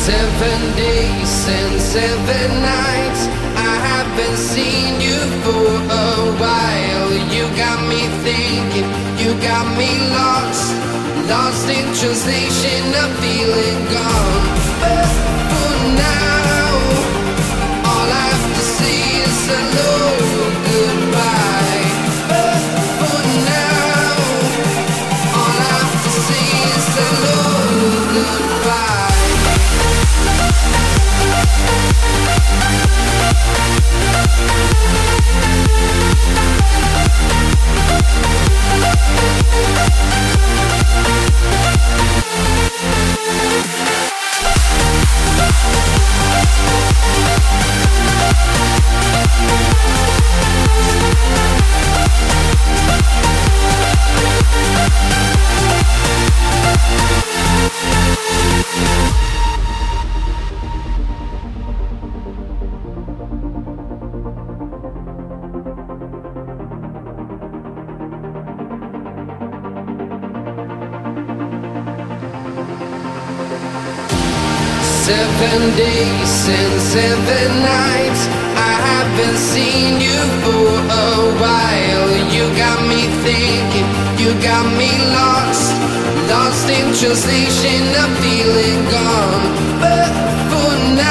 Seven days and seven nights. I haven't seen you for a while. You got me thinking, you got me lost. Lost in translation, I'm feeling gone. Seven days and seven nights I haven't seen you for a while. You got me thinking, you got me lost. Lost in translation, I'm feeling gone. But for now